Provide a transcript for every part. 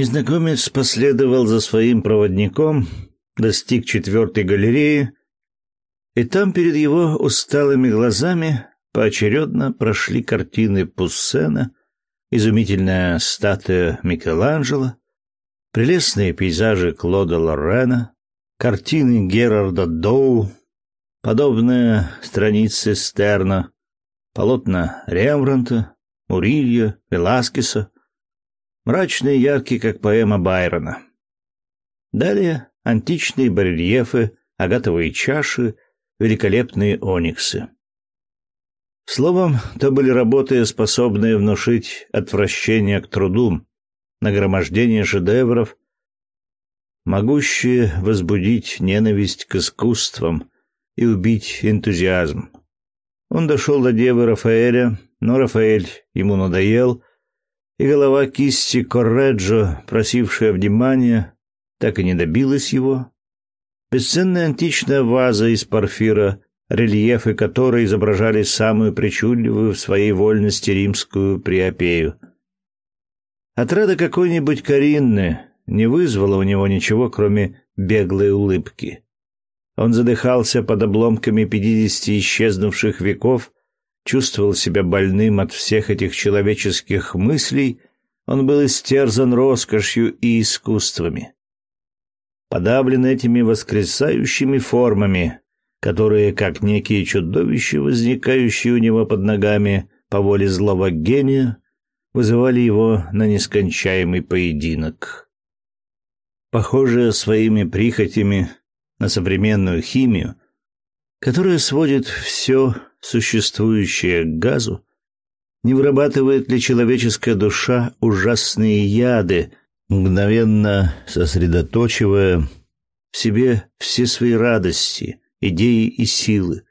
Незнакомец последовал за своим проводником, достиг четвертой галереи, и там перед его усталыми глазами поочередно прошли картины Пуссена, изумительная статуя Микеланджело, прелестные пейзажи Клода Лорена, картины Герарда Доу, подобные страницы Стерна, полотна Рембрандта, Мурилья, Веласкеса, мрачные и яркие, как поэма Байрона. Далее античные барельефы, агатовые чаши, великолепные ониксы. Словом, то были работы, способные внушить отвращение к труду, нагромождение шедевров, могущие возбудить ненависть к искусствам и убить энтузиазм. Он дошел до девы Рафаэля, но Рафаэль ему надоел, и голова кисти Корреджо, просившая внимания, так и не добилась его. Бесценная античная ваза из порфира, рельефы которой изображали самую причудливую в своей вольности римскую приопею. Отрада какой-нибудь Каринны не вызвала у него ничего, кроме беглой улыбки. Он задыхался под обломками пятидесяти исчезнувших веков, чувствовал себя больным от всех этих человеческих мыслей, он был истерзан роскошью и искусствами. Подавлен этими воскресающими формами, которые, как некие чудовища, возникающие у него под ногами по воле злого гения, вызывали его на нескончаемый поединок. Похожие своими прихотями на современную химию, которая сводит все существующее к газу, не вырабатывает ли человеческая душа ужасные яды, мгновенно сосредоточивая в себе все свои радости, идеи и силы?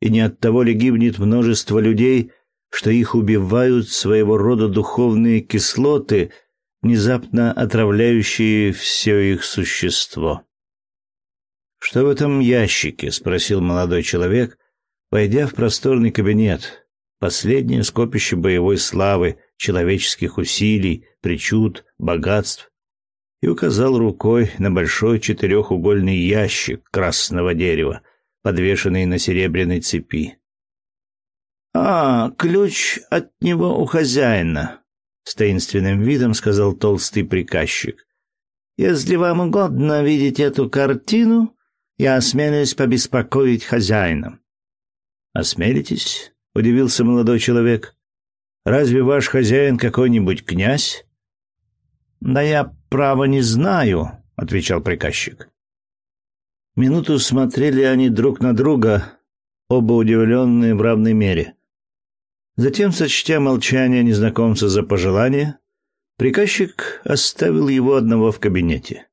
И не от того ли гибнет множество людей, что их убивают своего рода духовные кислоты, внезапно отравляющие все их существо? «Что в этом ящике?» — спросил молодой человек, войдя в просторный кабинет. Последнее скопище боевой славы, человеческих усилий, причуд, богатств. И указал рукой на большой четырехугольный ящик красного дерева, подвешенный на серебряной цепи. «А, ключ от него у хозяина», — с таинственным видом сказал толстый приказчик. «Если вам угодно видеть эту картину, я осмелюсь побеспокоить хозяина. Осмелитесь? удивился молодой человек. Разве ваш хозяин какой-нибудь князь? Да я право не знаю, отвечал приказчик. Минуту смотрели они друг на друга, оба удивленные в равной мере. Затем, сочтя молчание незнакомца за пожелание, приказчик оставил его одного в кабинете.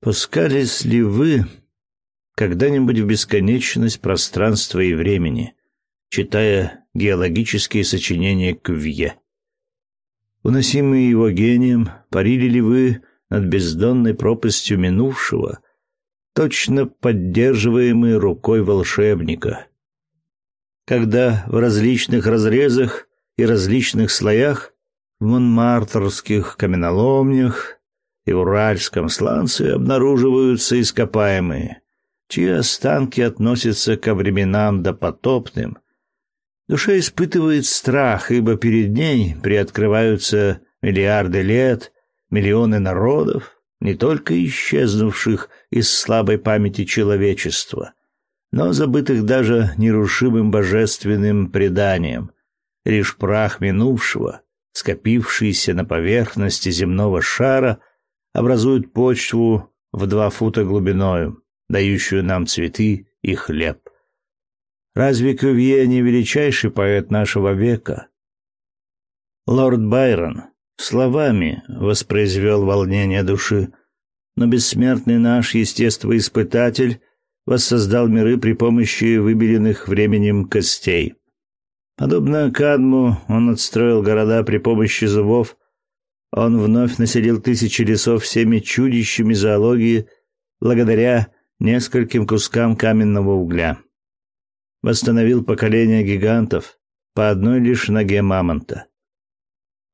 Пускались ли вы когда-нибудь в бесконечность пространства и времени, читая геологические сочинения Кувье? Уносимые его гением, парили ли вы над бездонной пропастью минувшего, точно поддерживаемые рукой волшебника? Когда в различных разрезах и различных слоях в монмартрских каменоломнях и в Уральском сланце обнаруживаются ископаемые, чьи останки относятся ко временам допотопным. Душа испытывает страх, ибо перед ней приоткрываются миллиарды лет, миллионы народов, не только исчезнувших из слабой памяти человечества, но забытых даже нерушимым божественным преданием, лишь прах минувшего, скопившийся на поверхности земного шара — образуют почву в два фута глубиною, дающую нам цветы и хлеб. Разве Кювье не величайший поэт нашего века? Лорд Байрон словами воспроизвел волнение души, но бессмертный наш естествоиспытатель воссоздал миры при помощи выбеленных временем костей. Подобно Кадму, он отстроил города при помощи зубов, он вновь населил тысячи лесов всеми чудищами зоологии благодаря нескольким кускам каменного угля. Восстановил поколение гигантов по одной лишь ноге мамонта.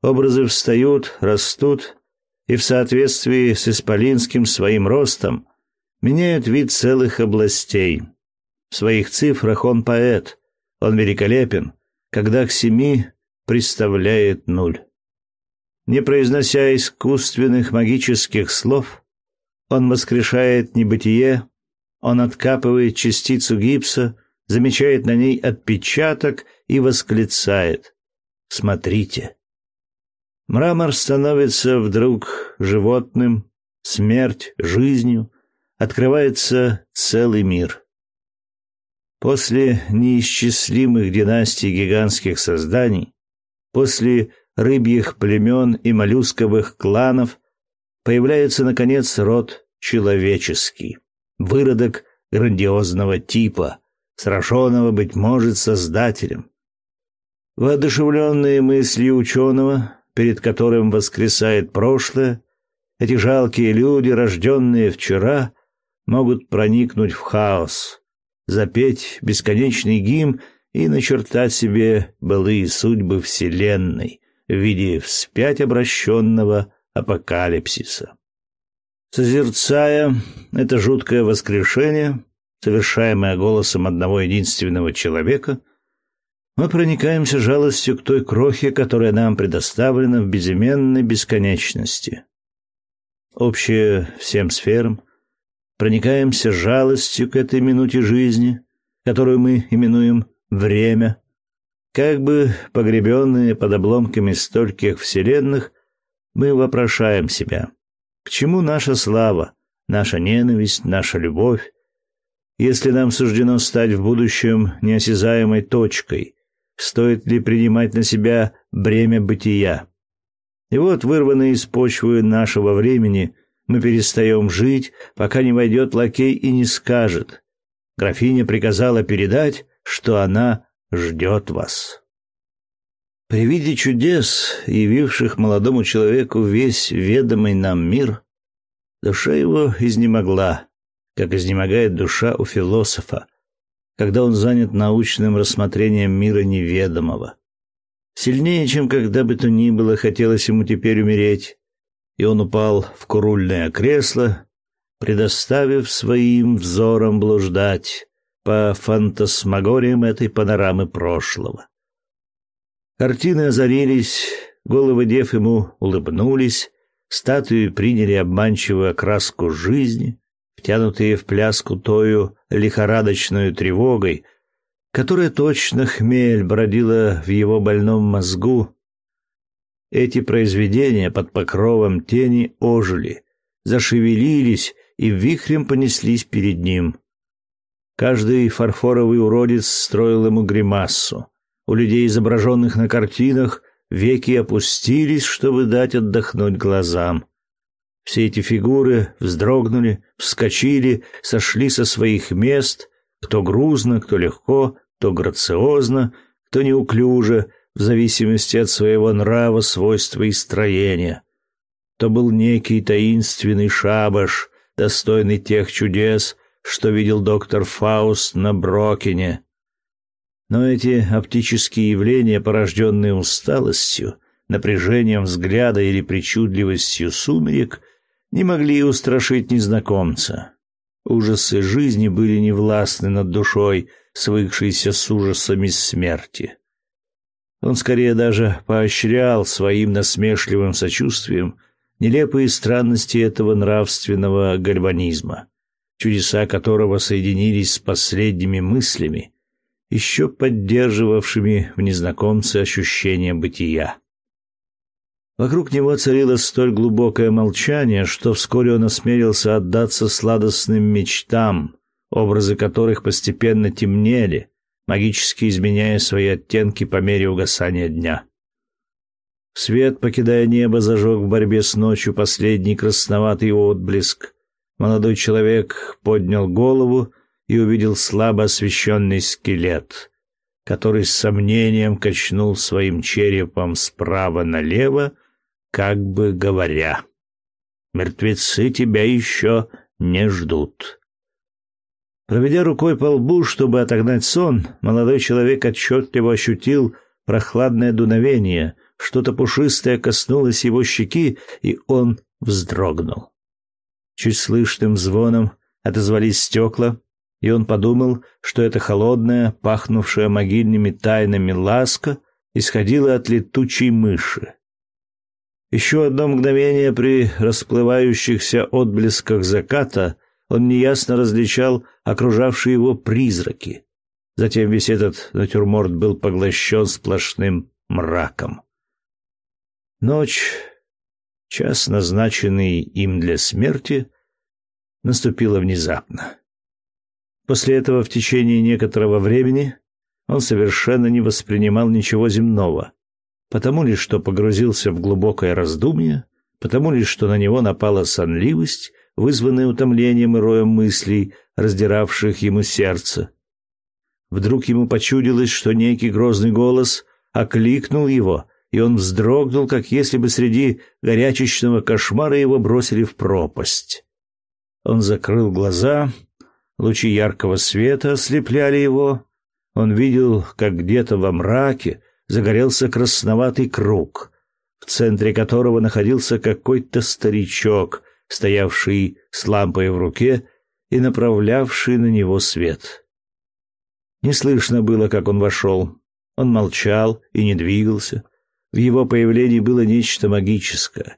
Образы встают, растут, и в соответствии с исполинским своим ростом меняют вид целых областей. В своих цифрах он поэт, он великолепен, когда к семи представляет нуль. Не произнося искусственных магических слов, он воскрешает небытие, он откапывает частицу гипса, замечает на ней отпечаток и восклицает «Смотрите!». Мрамор становится вдруг животным, смерть — жизнью, открывается целый мир. После неисчислимых династий гигантских созданий, после рыбьих племен и моллюсковых кланов появляется, наконец, род человеческий, выродок грандиозного типа, сраженного, быть может, создателем. Воодушевленные мыслью ученого, перед которым воскресает прошлое, эти жалкие люди, рожденные вчера, могут проникнуть в хаос, запеть бесконечный гимн и начертать себе былые судьбы Вселенной в виде вспять обращенного апокалипсиса. Созерцая это жуткое воскрешение, совершаемое голосом одного единственного человека, мы проникаемся жалостью к той крохе, которая нам предоставлена в безыменной бесконечности. Общее всем сферам, проникаемся жалостью к этой минуте жизни, которую мы именуем время, как бы погребенные под обломками стольких вселенных, мы вопрошаем себя, к чему наша слава, наша ненависть, наша любовь, если нам суждено стать в будущем неосязаемой точкой, стоит ли принимать на себя бремя бытия? И вот, вырванные из почвы нашего времени, мы перестаем жить, пока не войдет лакей и не скажет. Графиня приказала передать, что она ждет вас. При виде чудес, явивших молодому человеку весь ведомый нам мир, душа его изнемогла, как изнемогает душа у философа, когда он занят научным рассмотрением мира неведомого. Сильнее, чем когда бы то ни было, хотелось ему теперь умереть, и он упал в курульное кресло, предоставив своим взорам блуждать по фантасмагориям этой панорамы прошлого. Картины озарились, головы дев ему улыбнулись, статуи приняли обманчивую окраску жизни, втянутые в пляску тою лихорадочную тревогой, которая точно хмель бродила в его больном мозгу, эти произведения под покровом тени ожили, зашевелились и вихрем понеслись перед ним. Каждый фарфоровый уродец строил ему гримассу. У людей, изображенных на картинах, веки опустились, чтобы дать отдохнуть глазам. Все эти фигуры вздрогнули, вскочили, сошли со своих мест, кто грузно, кто легко, кто грациозно, кто неуклюже, в зависимости от своего нрава, свойства и строения. То был некий таинственный шабаш, достойный тех чудес, что видел доктор Фауст на Брокине. Но эти оптические явления, порожденные усталостью, напряжением взгляда или причудливостью сумерек, не могли устрашить незнакомца. Ужасы жизни были невластны над душой, свыкшейся с ужасами смерти. Он скорее даже поощрял своим насмешливым сочувствием нелепые странности этого нравственного гальванизма, чудеса которого соединились с последними мыслями, еще поддерживавшими в незнакомце ощущение бытия. Вокруг него царило столь глубокое молчание, что вскоре он осмелился отдаться сладостным мечтам, образы которых постепенно темнели, магически изменяя свои оттенки по мере угасания дня. Свет, покидая небо, зажег в борьбе с ночью последний красноватый отблеск. Молодой человек поднял голову и увидел слабо освещенный скелет, который с сомнением качнул своим черепом справа налево, как бы говоря, «Мертвецы тебя еще не ждут». Проведя рукой по лбу, чтобы отогнать сон, молодой человек отчетливо ощутил прохладное дуновение, что-то пушистое коснулось его щеки, и он вздрогнул. Чуть слышным звоном отозвались стекла, и он подумал, что эта холодная, пахнувшая могильными тайнами ласка исходила от летучей мыши. Еще одно мгновение при расплывающихся отблесках заката он неясно различал окружавшие его призраки. Затем весь этот натюрморт был поглощен сплошным мраком. Ночь, час, назначенный им для смерти, наступила внезапно. После этого в течение некоторого времени он совершенно не воспринимал ничего земного, потому ли, что погрузился в глубокое раздумье, потому ли, что на него напала сонливость, вызванная утомлением и роем мыслей, раздиравших ему сердце. Вдруг ему почудилось, что некий грозный голос окликнул его, и он вздрогнул, как если бы среди горячечного кошмара его бросили в пропасть. Он закрыл глаза Лучи яркого света ослепляли его. Он видел, как где-то во мраке загорелся красноватый круг, в центре которого находился какой-то старичок, стоявший с лампой в руке и направлявший на него свет. Не слышно было, как он вошел. Он молчал и не двигался. В его появлении было нечто магическое.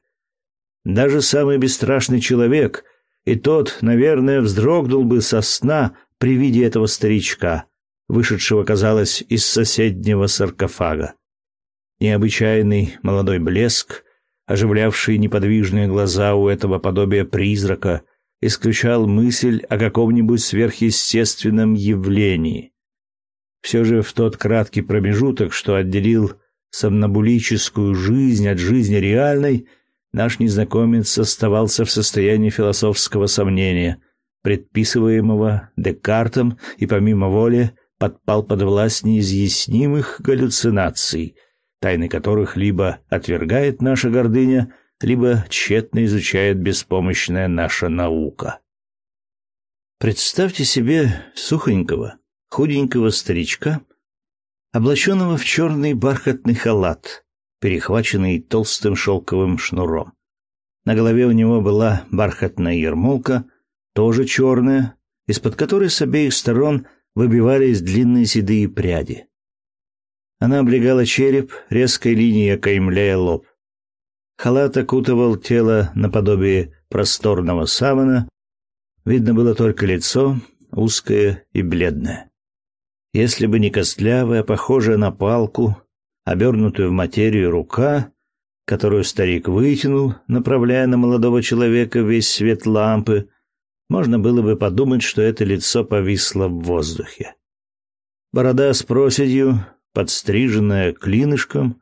Даже самый бесстрашный человек — и тот, наверное, вздрогнул бы со сна при виде этого старичка, вышедшего, казалось, из соседнего саркофага. Необычайный молодой блеск, оживлявший неподвижные глаза у этого подобия призрака, исключал мысль о каком-нибудь сверхъестественном явлении. Все же в тот краткий промежуток, что отделил сомнамбулическую жизнь от жизни реальной, наш незнакомец оставался в состоянии философского сомнения, предписываемого Декартом, и помимо воли подпал под власть неизъяснимых галлюцинаций, тайны которых либо отвергает наша гордыня, либо тщетно изучает беспомощная наша наука. Представьте себе сухонького, худенького старичка, облаченного в черный бархатный халат, перехваченный толстым шелковым шнуром. На голове у него была бархатная ермолка, тоже черная, из-под которой с обеих сторон выбивались длинные седые пряди. Она облегала череп, резкой линией окаймляя лоб. Халат окутывал тело наподобие просторного савана. Видно было только лицо, узкое и бледное. Если бы не костлявая, похожая на палку, обернутую в материю рука, которую старик вытянул, направляя на молодого человека весь свет лампы, можно было бы подумать, что это лицо повисло в воздухе. Борода с проседью, подстриженная клинышком,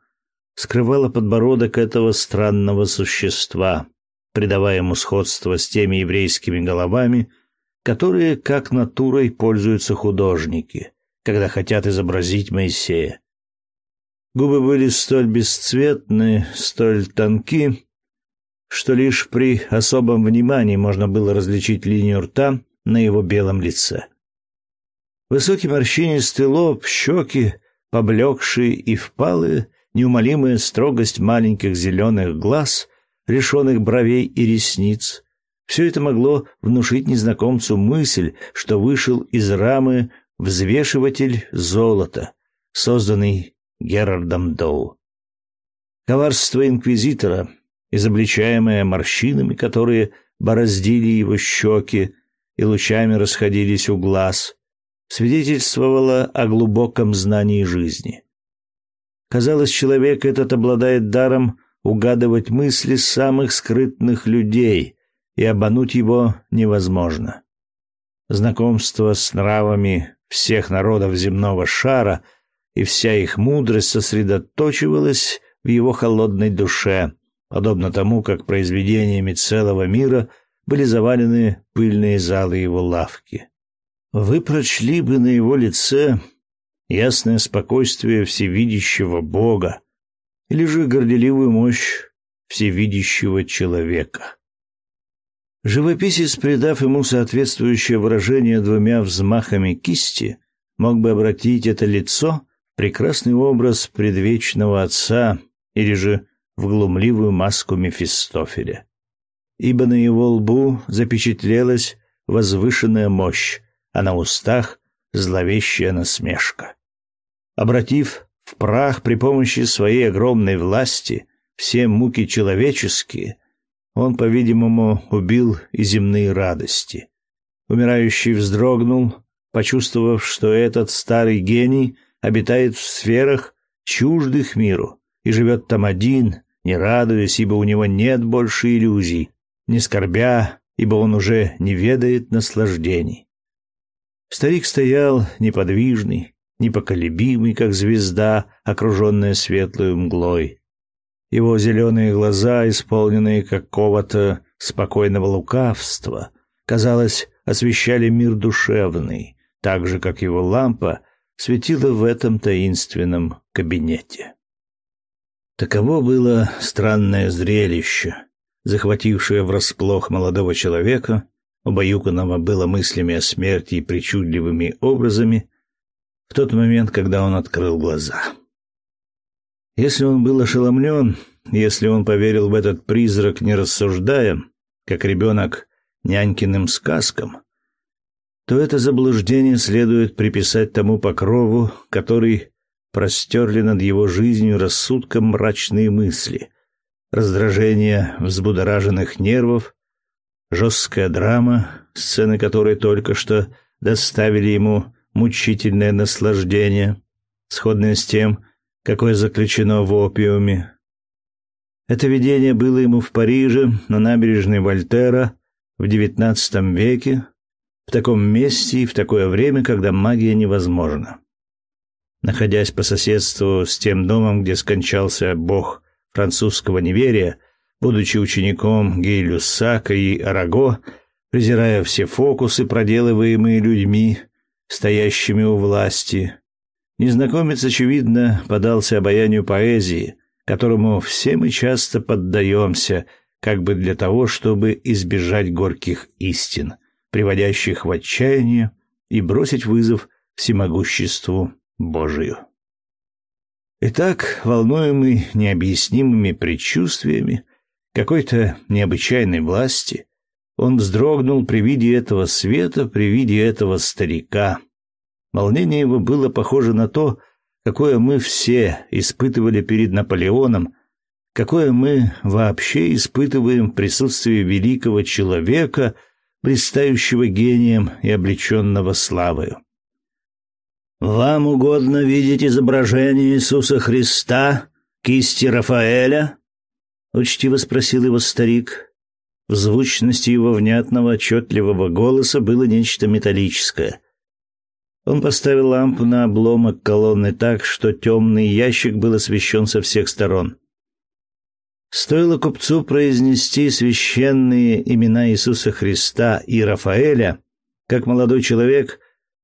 скрывала подбородок этого странного существа, придавая ему сходство с теми еврейскими головами, которые, как натурой, пользуются художники, когда хотят изобразить Моисея. Губы были столь бесцветны, столь тонки, что лишь при особом внимании можно было различить линию рта на его белом лице. Высокий морщинистый лоб, щеки, поблекшие и впалые, неумолимая строгость маленьких зеленых глаз, решенных бровей и ресниц — все это могло внушить незнакомцу мысль, что вышел из рамы взвешиватель золота, созданный Герардом Доу. Коварство инквизитора, изобличаемое морщинами, которые бороздили его щеки и лучами расходились у глаз, свидетельствовало о глубоком знании жизни. Казалось, человек этот обладает даром угадывать мысли самых скрытных людей, и обмануть его невозможно. Знакомство с нравами всех народов земного шара — и вся их мудрость сосредоточивалась в его холодной душе, подобно тому, как произведениями целого мира были завалены пыльные залы его лавки. Вы прочли бы на его лице ясное спокойствие всевидящего Бога или же горделивую мощь всевидящего человека. Живописец, придав ему соответствующее выражение двумя взмахами кисти, мог бы обратить это лицо прекрасный образ предвечного отца или же в глумливую маску Мефистофеля. ибо на его лбу запечатлелась возвышенная мощь, а на устах зловещая насмешка. Обратив в прах при помощи своей огромной власти все муки человеческие, он, по-видимому, убил и земные радости. Умирающий вздрогнул, почувствовав, что этот старый гений обитает в сферах, чуждых миру, и живет там один, не радуясь, ибо у него нет больше иллюзий, не скорбя, ибо он уже не ведает наслаждений. Старик стоял неподвижный, непоколебимый, как звезда, окруженная светлой мглой. Его зеленые глаза, исполненные какого-то спокойного лукавства, казалось, освещали мир душевный, так же, как его лампа светила в этом таинственном кабинете. Таково было странное зрелище, захватившее врасплох молодого человека, убаюканного было мыслями о смерти и причудливыми образами, в тот момент, когда он открыл глаза. Если он был ошеломлен, если он поверил в этот призрак, не рассуждая, как ребенок нянькиным сказкам, то это заблуждение следует приписать тому покрову, который простерли над его жизнью рассудком мрачные мысли, раздражение взбудораженных нервов, жесткая драма, сцены которой только что доставили ему мучительное наслаждение, сходное с тем, какое заключено в опиуме. Это видение было ему в Париже, на набережной Вольтера, в XIX веке, в таком месте и в такое время, когда магия невозможна. Находясь по соседству с тем домом, где скончался бог французского неверия, будучи учеником Гей-Люссака и Араго, презирая все фокусы, проделываемые людьми, стоящими у власти, незнакомец, очевидно, подался обаянию поэзии, которому все мы часто поддаемся, как бы для того, чтобы избежать горьких истин, приводящих в отчаяние, и бросить вызов всемогуществу Божию. Итак, волнуемый необъяснимыми предчувствиями какой-то необычайной власти, он вздрогнул при виде этого света, при виде этого старика. Волнение его было похоже на то, какое мы все испытывали перед Наполеоном, какое мы вообще испытываем в присутствии великого человека, блистающего гением и облеченного славою. Вам угодно видеть изображение Иисуса Христа, кисти Рафаэля? учтиво спросил его старик. В звучности его внятного, отчетливого голоса было нечто металлическое. Он поставил лампу на обломок колонны так, что темный ящик был освещен со всех сторон. Стоило купцу произнести священные имена Иисуса Христа и Рафаэля, как молодой человек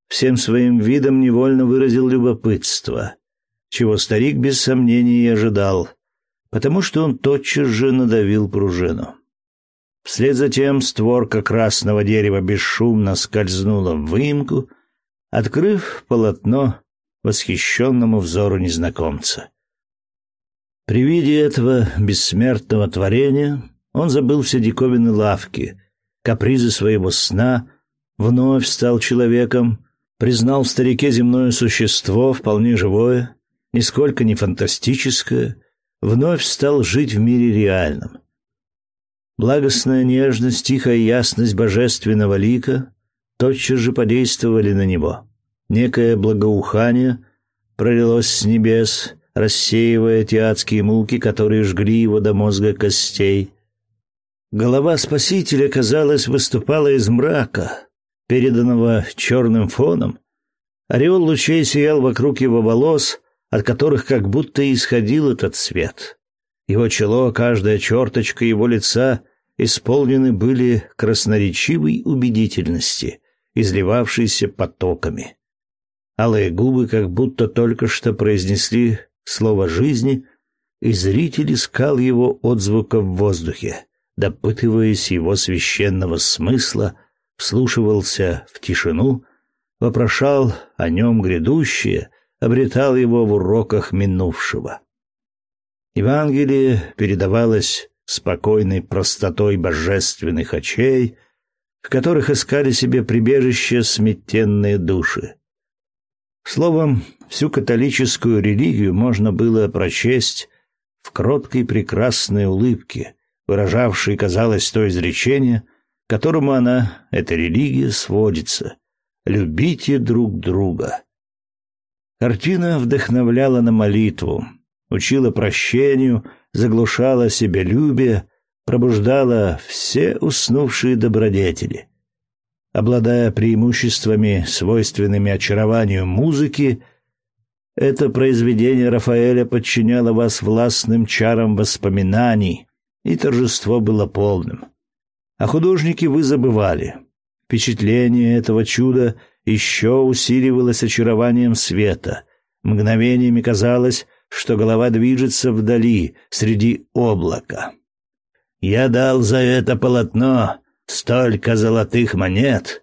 всем своим видом невольно выразил любопытство, чего старик без сомнений и ожидал, потому что он тотчас же надавил пружину. Вслед за тем створка красного дерева бесшумно скользнула в выемку, открыв полотно восхищенному взору незнакомца. При виде этого бессмертного творения он забыл все диковины лавки, капризы своего сна, вновь стал человеком, признал в старике земное существо, вполне живое, нисколько не фантастическое, вновь стал жить в мире реальном. Благостная нежность, тихая ясность божественного лика тотчас же подействовали на него. Некое благоухание пролилось с небес, рассеивая те адские муки, которые жгли его до мозга костей. Голова Спасителя, казалось, выступала из мрака, переданного черным фоном. Ореол лучей сиял вокруг его волос, от которых как будто исходил этот свет. Его чело, каждая черточка его лица исполнены были красноречивой убедительности, изливавшейся потоками. Алые губы как будто только что произнесли слово жизни, и зритель искал его отзвука в воздухе, допытываясь его священного смысла вслушивался в тишину, вопрошал о нем грядущее, обретал его в уроках минувшего. Евангелие передавалось спокойной простотой божественных очей, в которых искали себе прибежище сметенные души. Словом, всю католическую религию можно было прочесть в кроткой прекрасной улыбке, выражавшей, казалось, то изречение, которому она, эта религия, сводится «любите друг друга». Картина вдохновляла на молитву, учила прощению, заглушала себелюбие, пробуждала все уснувшие добродетели. Обладая преимуществами, свойственными очарованию музыки, это произведение Рафаэля подчиняло вас властным чарам воспоминаний, и торжество было полным. А художники вы забывали. Впечатление этого чуда еще усиливалось очарованием света. Мгновениями казалось, что голова движется вдали, среди облака. «Я дал за это полотно столько золотых монет,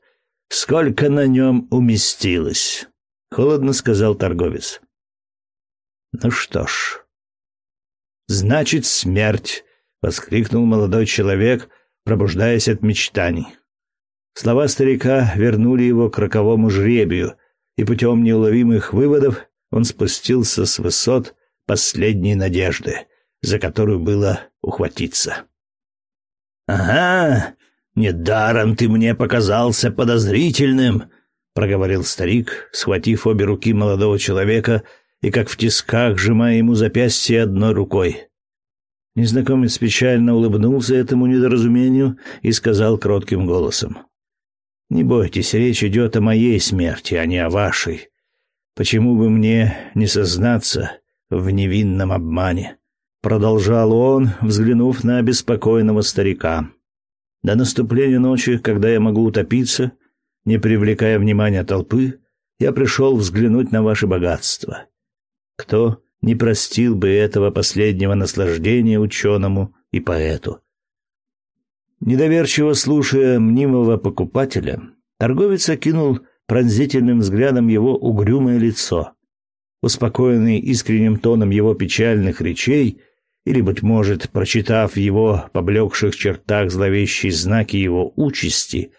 сколько на нем уместилось», — холодно сказал торговец. «Ну что ж, значит, смерть», — воскликнул молодой человек, пробуждаясь от мечтаний. Слова старика вернули его к роковому жребию, и путем неуловимых выводов он спустился с высот последней надежды, за которую было ухватиться. «Ага, недаром ты мне показался подозрительным», — проговорил старик, схватив обе руки молодого человека и, как в тисках, сжимая ему запястье одной рукой. Незнакомец печально улыбнулся этому недоразумению и сказал кротким голосом. Не бойтесь, речь идет о моей смерти, а не о вашей. Почему бы мне не сознаться в невинном обмане? Продолжал он, взглянув на обеспокоенного старика. До наступления ночи, когда я могу утопиться, не привлекая внимания толпы, я пришел взглянуть на ваше богатство. Кто не простил бы этого последнего наслаждения ученому и поэту? Недоверчиво слушая мнимого покупателя, торговец окинул пронзительным взглядом его угрюмое лицо. Успокоенный искренним тоном его печальных речей, или, быть может, прочитав в его поблекших чертах зловещие знаки его участи,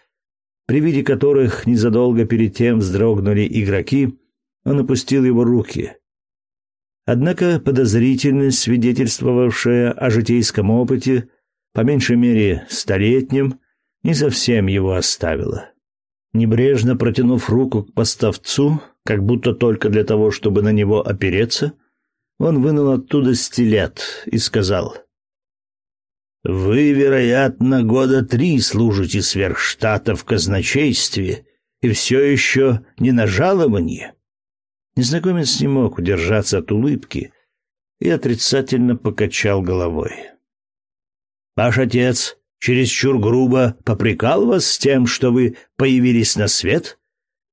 при виде которых незадолго перед тем вздрогнули игроки, он опустил его руки. Однако подозрительность, свидетельствовавшая о житейском опыте, по меньшей мере столетним, не совсем его оставила. Небрежно протянув руку к поставцу, как будто только для того, чтобы на него опереться, он вынул оттуда стилет и сказал: «Вы, вероятно, года три служите сверх штата в казначействе и все еще не на жаловании». Незнакомец не мог удержаться от улыбки и отрицательно покачал головой. Ваш отец чересчур грубо попрекал вас с тем, что вы появились на свет?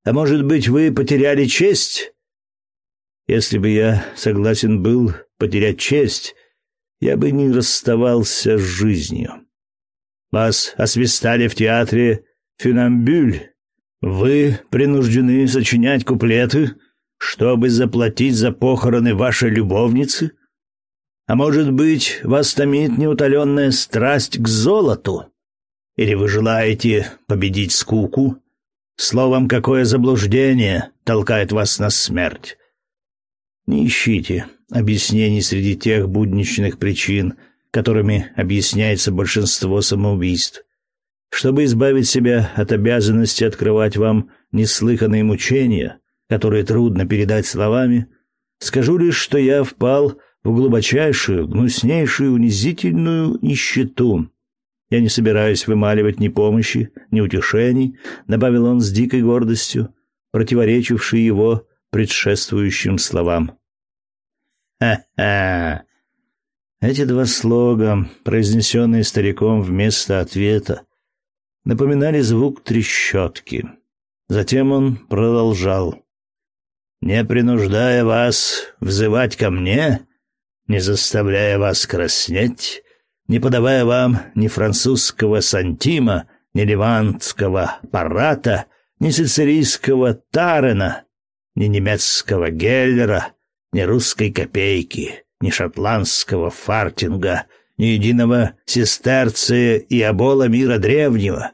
А может быть, вы потеряли честь? Если бы я согласен был потерять честь, я бы не расставался с жизнью. Вас освистали в театре «Фюнамбюль». Вы принуждены сочинять куплеты, чтобы заплатить за похороны вашей любовницы? А может быть, вас томит неутоленная страсть к золоту? Или вы желаете победить скуку? Словом, какое заблуждение толкает вас на смерть? Не ищите объяснений среди тех будничных причин, которыми объясняется большинство самоубийств. Чтобы избавить себя от обязанности открывать вам неслыханные мучения, которые трудно передать словами, скажу лишь, что я впал в глубочайшую, гнуснейшую, унизительную нищету. Я не собираюсь вымаливать ни помощи, ни утешений, добавил он с дикой гордостью, противоречившей его предшествующим словам. Ха-ха. Эти два слога, произнесенные стариком вместо ответа, напоминали звук трещотки. Затем он продолжал: "Не принуждая вас взывать ко мне, не заставляя вас краснеть, не подавая вам ни французского сантима, ни ливанского парата, ни сицилийского тарена, ни немецкого геллера, ни русской копейки, ни шотландского фартинга, ни единого сестерция и обола мира древнего,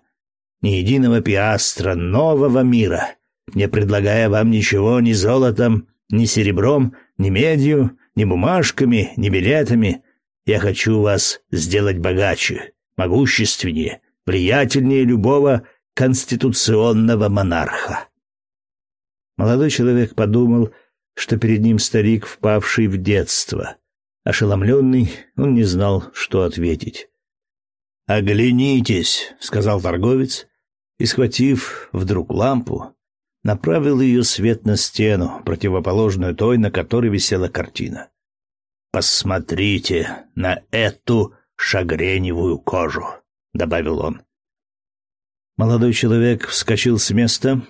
ни единого пиастра нового мира, не предлагая вам ничего ни золотом, ни серебром, ни медью, ни бумажками, ни билетами. Я хочу вас сделать богаче, могущественнее, влиятельнее любого конституционного монарха. Молодой человек подумал, что перед ним старик, впавший в детство. Ошеломленный, он не знал, что ответить. «Оглянитесь», — сказал торговец, и, схватив вдруг лампу, направил ее свет на стену, противоположную той, на которой висела картина. «Посмотрите на эту шагреневую кожу», — добавил он. Молодой человек вскочил с места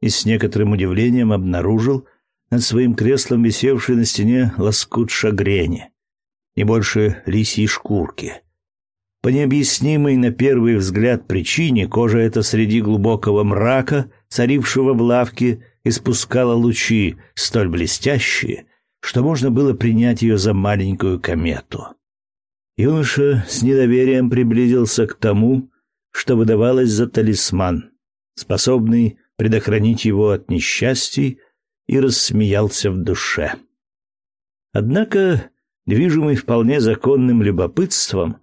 и с некоторым удивлением обнаружил над своим креслом висевший на стене лоскут шагрени, не больше лисьей шкурки. По необъяснимой на первый взгляд причине кожа эта среди глубокого мрака, царившего в лавке, испускала лучи столь блестящие, что можно было принять ее за маленькую комету. Юноша с недоверием приблизился к тому, что выдавалось за талисман, способный предохранить его от несчастий, и рассмеялся в душе. Однако, движимый вполне законным любопытством,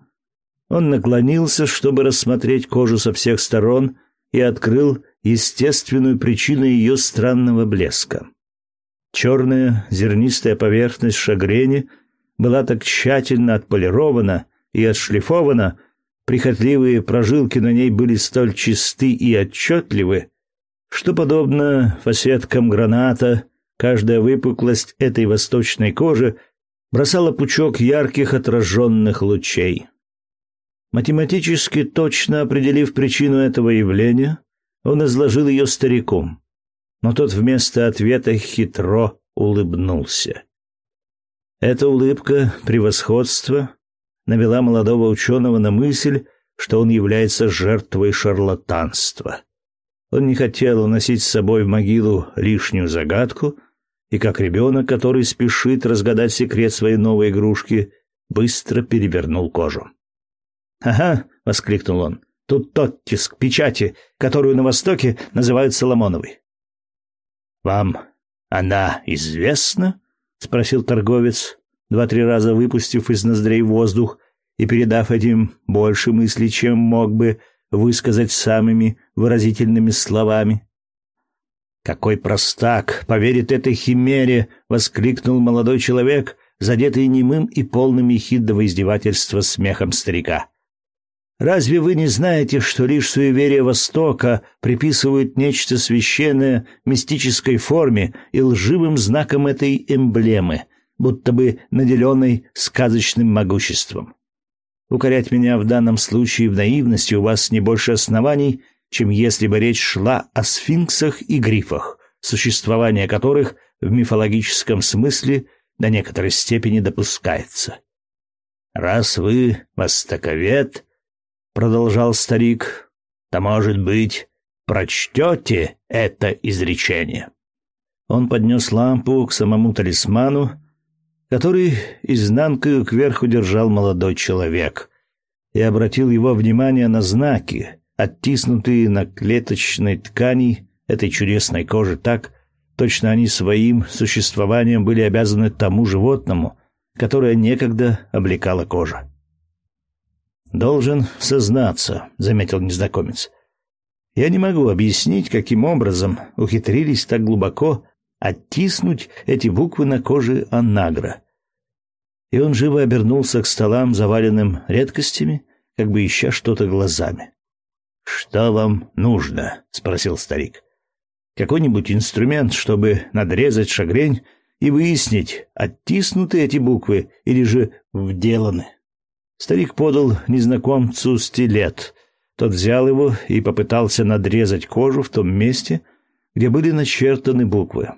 он наклонился, чтобы рассмотреть кожу со всех сторон, и открыл естественную причину ее странного блеска. Черная зернистая поверхность шагрени была так тщательно отполирована и отшлифована, прихотливые прожилки на ней были столь чисты и отчетливы, что, подобно фасеткам граната, каждая выпуклость этой восточной кожи бросала пучок ярких отраженных лучей. Математически точно определив причину этого явления, он изложил ее стариком, но тот вместо ответа хитро улыбнулся. Эта улыбка превосходства навела молодого ученого на мысль, что он является жертвой шарлатанства. Он не хотел уносить с собой в могилу лишнюю загадку, и как ребенок, который спешит разгадать секрет своей новой игрушки, быстро перевернул кожу. «Ага!» — воскликнул он. «Тут тот тиск печати, которую на Востоке называют Соломоновой». «Вам она известна?» — спросил торговец, два-три раза выпустив из ноздрей воздух и передав этим больше мыслей, чем мог бы высказать самыми выразительными словами. «Какой простак поверит этой химере!» — воскликнул молодой человек, задетый немым и полным ехидного издевательства смехом старика. Разве вы не знаете, что лишь суеверие Востока приписывают нечто священное мистической форме и лживым знаком этой эмблемы, будто бы наделенной сказочным могуществом? Укорять меня в данном случае в наивности у вас не больше оснований, чем если бы речь шла о сфинксах и грифах, существование которых в мифологическом смысле до некоторой степени допускается. Раз вы востоковед, продолжал старик, то, может быть, прочтете это изречение. Он поднес лампу к самому талисману, который изнанкою кверху держал молодой человек, и обратил его внимание на знаки, оттиснутые на клеточной ткани этой чудесной кожи так, точно они своим существованием были обязаны тому животному, которое некогда облекало кожа. Должен сознаться, заметил незнакомец. Я не могу объяснить, каким образом ухитрились так глубоко оттиснуть эти буквы на коже анагра. И он живо обернулся к столам, заваленным редкостями, как бы ища что-то глазами. Что вам нужно? спросил старик. Какой-нибудь инструмент, чтобы надрезать шагрень и выяснить, оттиснуты эти буквы или же вделаны. Старик подал незнакомцу стилет. Тот взял его и попытался надрезать кожу в том месте, где были начертаны буквы.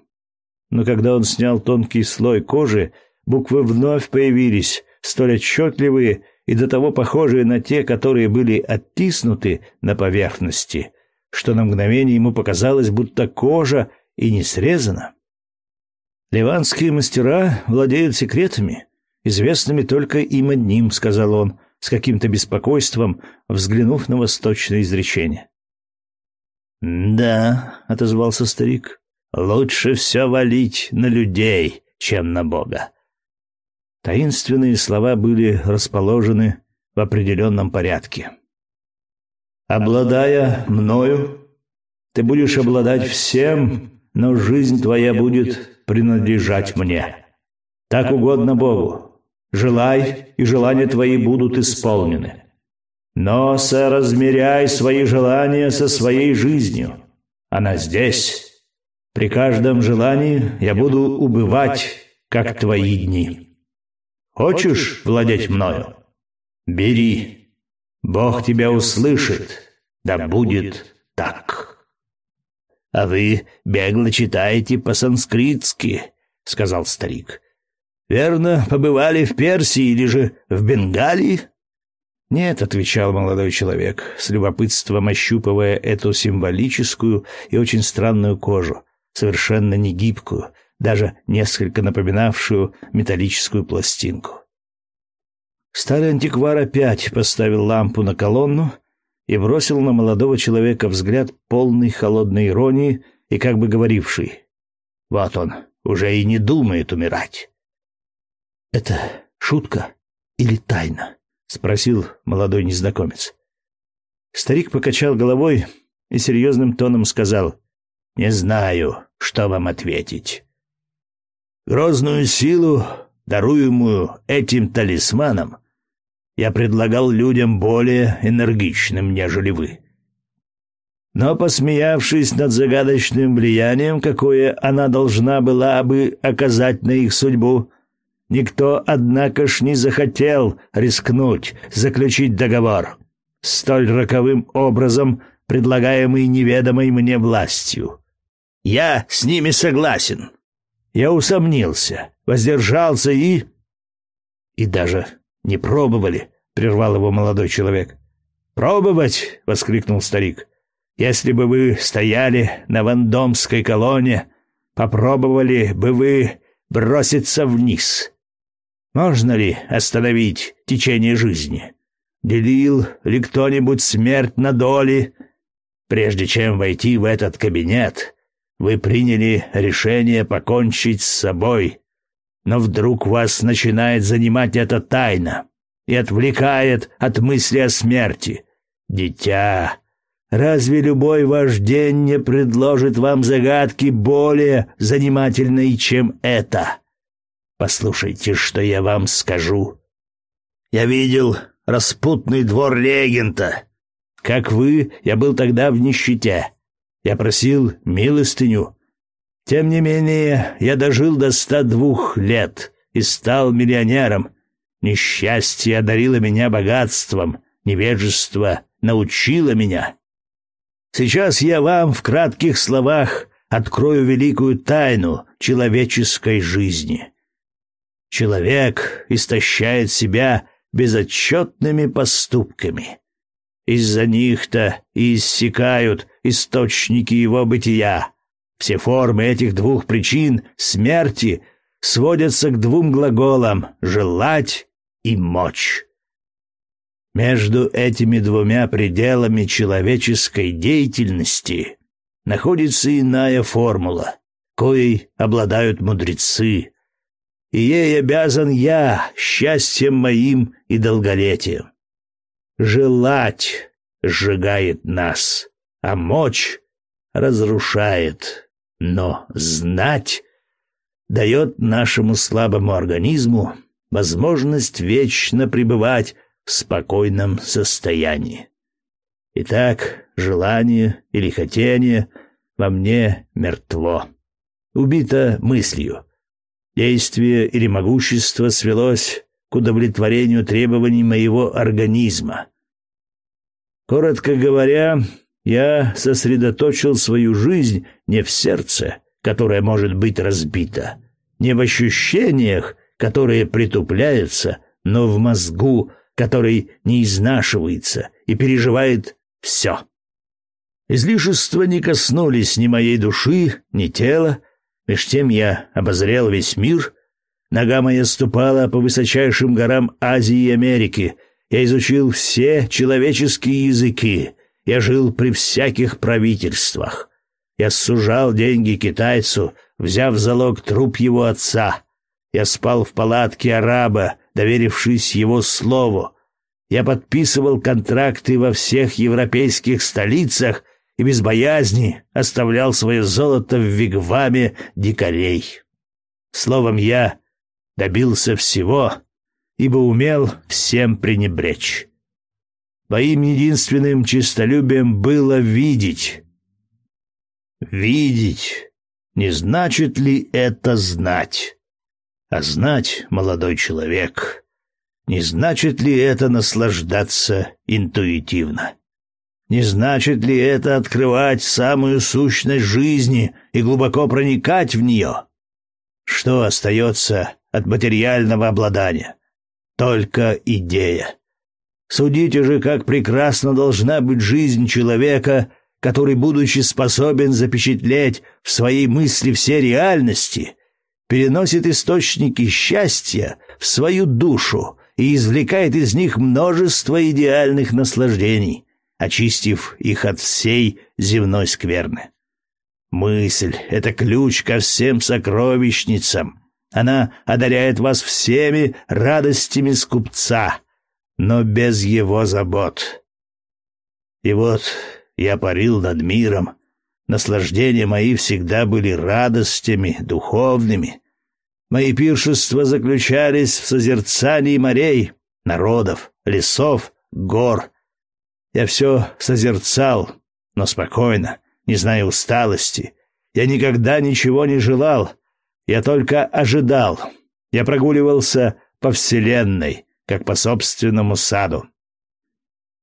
Но когда он снял тонкий слой кожи, буквы вновь появились, столь отчетливые и до того похожие на те, которые были оттиснуты на поверхности, что на мгновение ему показалось, будто кожа и не срезана. Ливанские мастера владеют секретами, известными только им одним, сказал он, с каким-то беспокойством, взглянув на восточное изречение. Да, отозвался старик. Лучше все валить на людей, чем на Бога. Таинственные слова были расположены в определенном порядке. Обладая мною, ты будешь обладать всем, но жизнь твоя будет принадлежать мне. Так угодно Богу. Желай, и желания твои будут исполнены. Но соразмеряй свои желания со своей жизнью. Она здесь. При каждом желании я буду убывать, как твои дни. Хочешь владеть мною? Бери. Бог тебя услышит. Да будет так. А вы бегло читаете по-санскритски, сказал старик. Верно, побывали в Персии или же в Бенгалии? Нет, отвечал молодой человек, с любопытством ощупывая эту символическую и очень странную кожу, совершенно не гибкую, даже несколько напоминавшую металлическую пластинку. Старый антиквар опять поставил лампу на колонну и бросил на молодого человека взгляд полный холодной иронии и как бы говоривший: "Вот он, уже и не думает умирать". Это шутка или тайна? спросил молодой незнакомец. Старик покачал головой и серьезным тоном сказал: "Не знаю, что вам ответить. Грозную силу, даруемую этим талисманом, я предлагал людям более энергичным, нежели вы. Но, посмеявшись над загадочным влиянием, какое она должна была бы оказать на их судьбу, никто, однако ж, не захотел рискнуть заключить договор, столь роковым образом предлагаемый неведомой мне властью. Я с ними согласен, я усомнился, воздержался и... И даже не пробовали, прервал его молодой человек. Пробовать, воскликнул старик. Если бы вы стояли на вандомской колонне, попробовали бы вы броситься вниз. Можно ли остановить течение жизни? Делил ли кто-нибудь смерть на доли? Прежде чем войти в этот кабинет, вы приняли решение покончить с собой, но вдруг вас начинает занимать эта тайна и отвлекает от мысли о смерти. Дитя, разве любой ваш день не предложит вам загадки более занимательные, чем это? Послушайте, что я вам скажу. Я видел распутный двор регента. Как вы, я был тогда в нищете. Я просил милостыню. Тем не менее, я дожил до ста двух лет и стал миллионером. Несчастье одарило меня богатством, невежество научило меня. Сейчас я вам в кратких словах открою великую тайну человеческой жизни. Человек истощает себя безотчетными поступками. Из-за них-то и иссякают источники его бытия. Все формы этих двух причин смерти сводятся к двум глаголам «желать» и «мочь». Между этими двумя пределами человеческой деятельности находится иная формула, коей обладают мудрецы, и ей обязан я счастьем моим и долголетием. Желать сжигает нас, а мочь разрушает. Но знать дает нашему слабому организму возможность вечно пребывать в спокойном состоянии. Итак, желание или хотение во мне мертво, убито мыслью. Действие или могущество свелось к удовлетворению требований моего организма. Коротко говоря, я сосредоточил свою жизнь не в сердце, которое может быть разбито, не в ощущениях, которые притупляются, но в мозгу, который не изнашивается и переживает все. Излишества не коснулись ни моей души, ни тела, меж тем я обозрел весь мир, Нога моя ступала по высочайшим горам Азии и Америки. Я изучил все человеческие языки. Я жил при всяких правительствах. Я сужал деньги китайцу, взяв залог труп его отца. Я спал в палатке араба, доверившись его слову. Я подписывал контракты во всех европейских столицах и без боязни оставлял свое золото в вигваме дикарей. Словом, я добился всего, ибо умел всем пренебречь. Моим единственным честолюбием было видеть. Видеть не значит ли это знать? А знать, молодой человек, не значит ли это наслаждаться интуитивно? Не значит ли это открывать самую сущность жизни и глубоко проникать в нее? Что остается от материального обладания? Только идея. Судите же, как прекрасно должна быть жизнь человека, который, будучи способен запечатлеть в своей мысли все реальности, переносит источники счастья в свою душу и извлекает из них множество идеальных наслаждений, очистив их от всей земной скверны. Мысль — это ключ ко всем сокровищницам. Она одаряет вас всеми радостями скупца, но без его забот. И вот я парил над миром. Наслаждения мои всегда были радостями духовными. Мои пиршества заключались в созерцании морей, народов, лесов, гор. Я все созерцал, но спокойно, не зная усталости. Я никогда ничего не желал, я только ожидал. Я прогуливался по вселенной, как по собственному саду.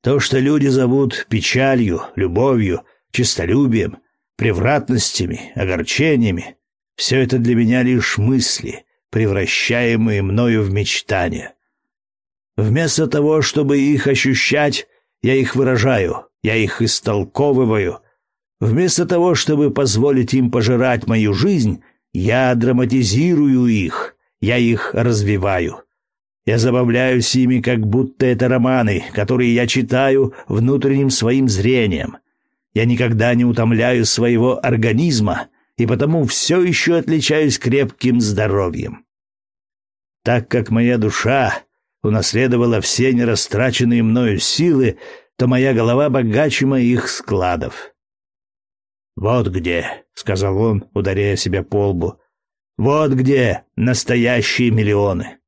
То, что люди зовут печалью, любовью, честолюбием, превратностями, огорчениями, все это для меня лишь мысли, превращаемые мною в мечтания. Вместо того, чтобы их ощущать, я их выражаю, я их истолковываю. Вместо того, чтобы позволить им пожирать мою жизнь, я драматизирую их, я их развиваю. Я забавляюсь ими, как будто это романы, которые я читаю внутренним своим зрением. Я никогда не утомляю своего организма, и потому все еще отличаюсь крепким здоровьем. Так как моя душа унаследовала все нерастраченные мною силы, то моя голова богаче моих складов. «Вот где», — сказал он, ударяя себя по лбу, — «вот где настоящие миллионы».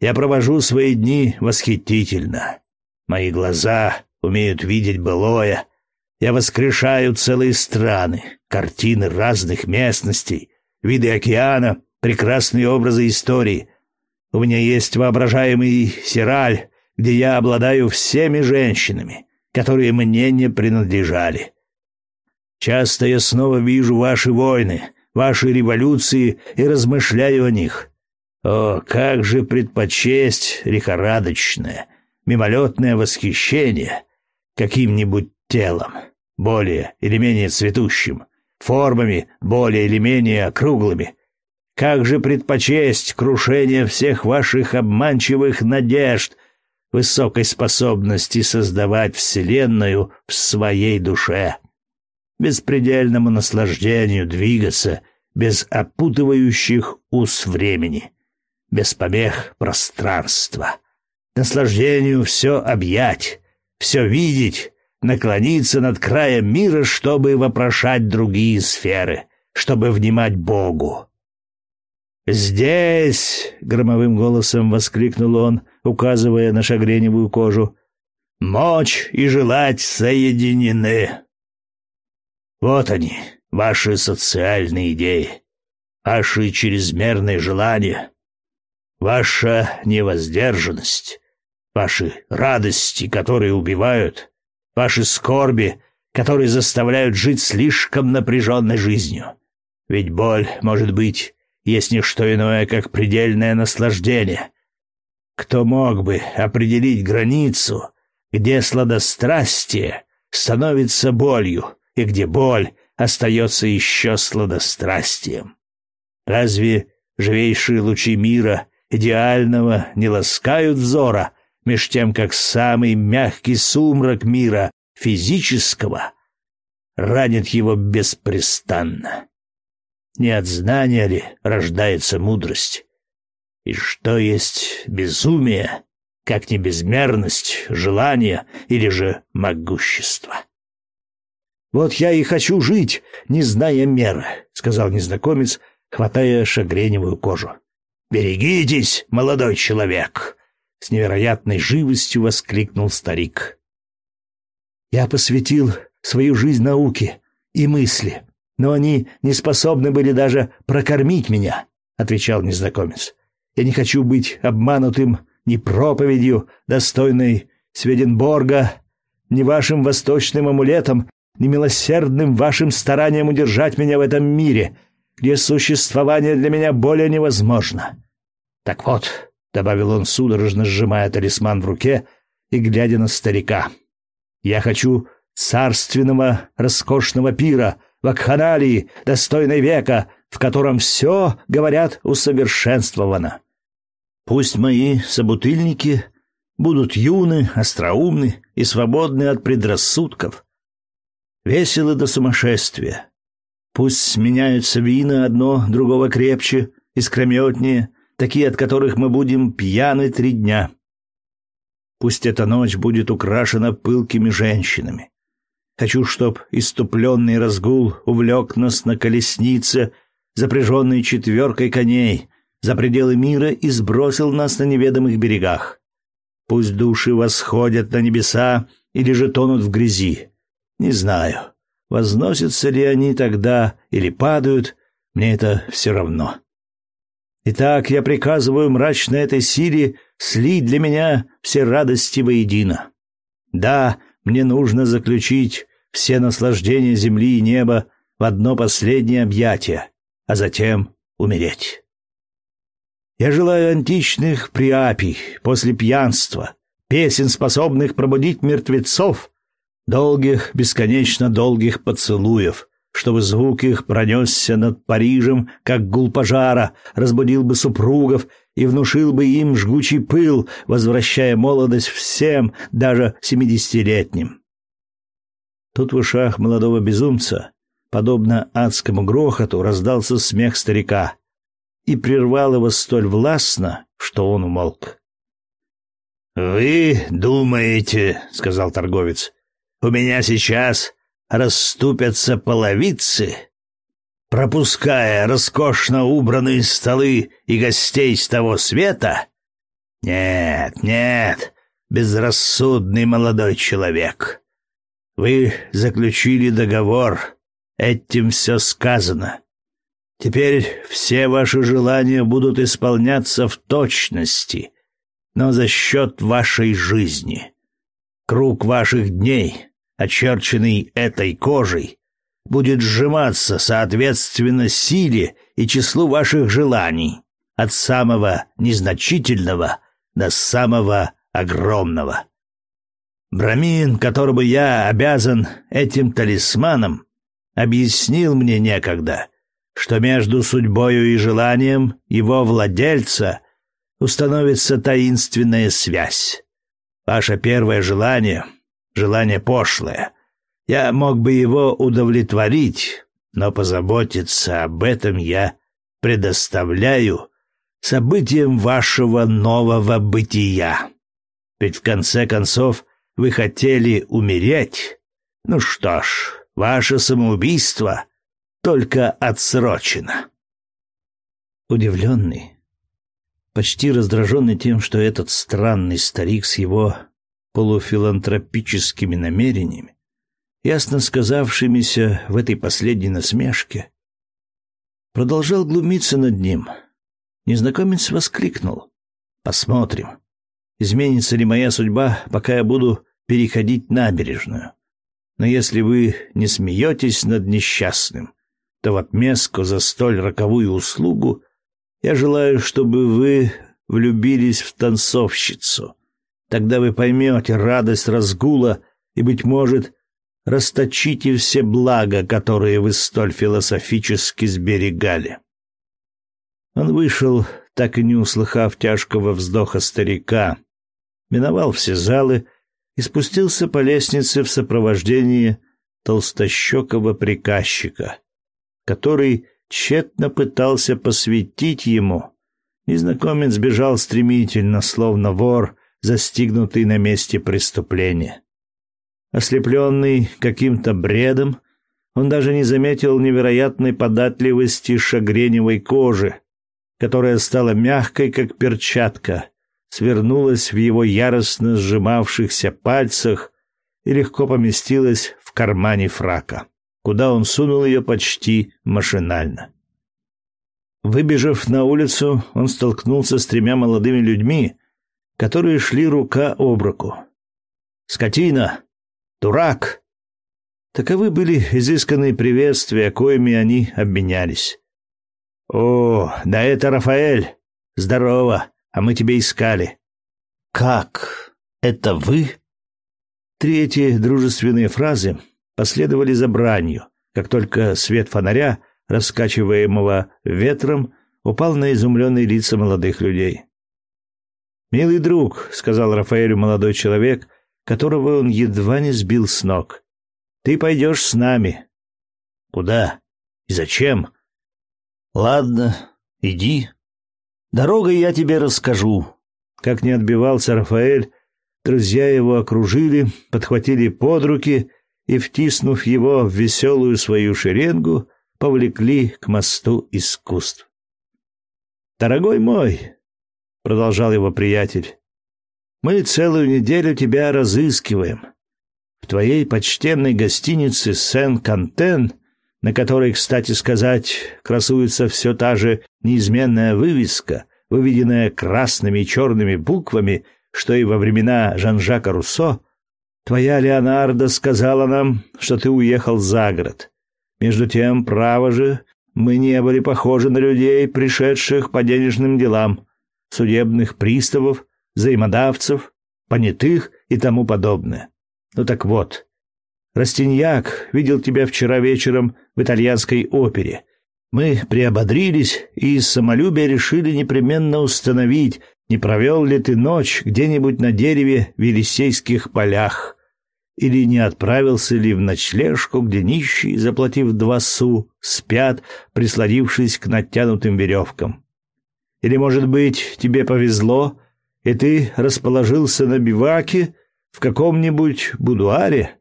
Я провожу свои дни восхитительно. Мои глаза умеют видеть былое. Я воскрешаю целые страны, картины разных местностей, виды океана, прекрасные образы истории. У меня есть воображаемый сираль, где я обладаю всеми женщинами, которые мне не принадлежали. Часто я снова вижу ваши войны, ваши революции и размышляю о них. О, как же предпочесть лихорадочное, мимолетное восхищение каким-нибудь телом, более или менее цветущим, формами более или менее округлыми. Как же предпочесть крушение всех ваших обманчивых надежд, высокой способности создавать вселенную в своей душе, беспредельному наслаждению двигаться без опутывающих уз времени без помех пространства. Наслаждению все объять, все видеть, наклониться над краем мира, чтобы вопрошать другие сферы, чтобы внимать Богу. «Здесь!» — громовым голосом воскликнул он, указывая на шагреневую кожу. «Мочь и желать соединены. Вот они, ваши социальные идеи, ваши чрезмерные желания, Ваша невоздержанность, ваши радости, которые убивают, ваши скорби, которые заставляют жить слишком напряженной жизнью. Ведь боль, может быть, есть не что иное, как предельное наслаждение. Кто мог бы определить границу, где сладострастие становится болью, и где боль остается еще сладострастием? Разве живейшие лучи мира, идеального, не ласкают взора, меж тем, как самый мягкий сумрак мира, физического, ранит его беспрестанно. Не от знания ли рождается мудрость? И что есть безумие, как не безмерность, желание или же могущество? Вот я и хочу жить, не зная меры, сказал незнакомец, хватая шагреневую кожу. Берегитесь, молодой человек, с невероятной живостью воскликнул старик. Я посвятил свою жизнь науке и мысли, но они не способны были даже прокормить меня, отвечал незнакомец. Я не хочу быть обманутым ни проповедью, достойной Сведенборга, ни вашим восточным амулетом, ни милосердным вашим старанием удержать меня в этом мире, где существование для меня более невозможно. Так вот, добавил он судорожно сжимая талисман в руке и глядя на старика. Я хочу царственного роскошного пира, вакханалии, достойной века, в котором все, говорят, усовершенствовано. Пусть мои собутыльники будут юны, остроумны и свободны от предрассудков, веселы до сумасшествия. Пусть сменяются вина одно другого крепче, искрометнее, такие, от которых мы будем пьяны три дня. Пусть эта ночь будет украшена пылкими женщинами. Хочу, чтоб иступленный разгул увлек нас на колеснице, запряженной четверкой коней, за пределы мира и сбросил нас на неведомых берегах. Пусть души восходят на небеса или же тонут в грязи. Не знаю, возносятся ли они тогда или падают, мне это все равно. Итак, я приказываю мрачной этой силе слить для меня все радости воедино. Да, мне нужно заключить все наслаждения земли и неба в одно последнее объятие, а затем умереть. Я желаю античных приапий после пьянства, песен, способных пробудить мертвецов, долгих, бесконечно долгих поцелуев, чтобы звук их пронесся над Парижем, как гул пожара, разбудил бы супругов и внушил бы им жгучий пыл, возвращая молодость всем, даже семидесятилетним. Тут в ушах молодого безумца, подобно адскому грохоту, раздался смех старика и прервал его столь властно, что он умолк. «Вы думаете, — сказал торговец, — у меня сейчас расступятся половицы, пропуская роскошно убранные столы и гостей с того света? Нет, нет, безрассудный молодой человек. Вы заключили договор, этим все сказано. Теперь все ваши желания будут исполняться в точности, но за счет вашей жизни. Круг ваших дней очерченный этой кожей, будет сжиматься соответственно силе и числу ваших желаний, от самого незначительного до самого огромного. Брамин, которому я обязан этим талисманом, объяснил мне некогда, что между судьбою и желанием его владельца установится таинственная связь. Ваше первое желание желание пошлое. Я мог бы его удовлетворить, но позаботиться об этом я предоставляю событиям вашего нового бытия. Ведь в конце концов вы хотели умереть. Ну что ж, ваше самоубийство только отсрочено. Удивленный, почти раздраженный тем, что этот странный старик с его полуфилантропическими намерениями, ясно сказавшимися в этой последней насмешке, продолжал глумиться над ним. Незнакомец воскликнул. «Посмотрим, изменится ли моя судьба, пока я буду переходить набережную. Но если вы не смеетесь над несчастным, то в отместку за столь роковую услугу я желаю, чтобы вы влюбились в танцовщицу, Тогда вы поймете радость разгула и, быть может, расточите все блага, которые вы столь философически сберегали. Он вышел, так и не услыхав тяжкого вздоха старика, миновал все залы и спустился по лестнице в сопровождении толстощекого приказчика, который тщетно пытался посветить ему. Незнакомец бежал стремительно, словно вор, застигнутый на месте преступления. Ослепленный каким-то бредом, он даже не заметил невероятной податливости шагреневой кожи, которая стала мягкой, как перчатка, свернулась в его яростно сжимавшихся пальцах и легко поместилась в кармане фрака, куда он сунул ее почти машинально. Выбежав на улицу, он столкнулся с тремя молодыми людьми, которые шли рука об руку. «Скотина! Дурак!» Таковы были изысканные приветствия, коими они обменялись. «О, да это Рафаэль! Здорово! А мы тебя искали!» «Как? Это вы?» Три эти дружественные фразы последовали за бранью, как только свет фонаря, раскачиваемого ветром, упал на изумленные лица молодых людей. «Милый друг», — сказал Рафаэлю молодой человек, которого он едва не сбил с ног, — «ты пойдешь с нами». «Куда? И зачем?» «Ладно, иди. Дорогой я тебе расскажу». Как не отбивался Рафаэль, друзья его окружили, подхватили под руки и, втиснув его в веселую свою шеренгу, повлекли к мосту искусств. «Дорогой мой», — продолжал его приятель, — «мы целую неделю тебя разыскиваем. В твоей почтенной гостинице Сен-Кантен — на которой, кстати сказать, красуется все та же неизменная вывеска, выведенная красными и черными буквами, что и во времена Жан-Жака Руссо, твоя Леонардо сказала нам, что ты уехал за город. Между тем, право же, мы не были похожи на людей, пришедших по денежным делам, судебных приставов, взаимодавцев, понятых и тому подобное. Ну так вот, Растиньяк видел тебя вчера вечером в итальянской опере. Мы приободрились и из самолюбия решили непременно установить, не провел ли ты ночь где-нибудь на дереве в Елисейских полях, или не отправился ли в ночлежку, где нищие, заплатив два су, спят, прислонившись к натянутым веревкам. Или, может быть, тебе повезло, и ты расположился на биваке в каком-нибудь будуаре,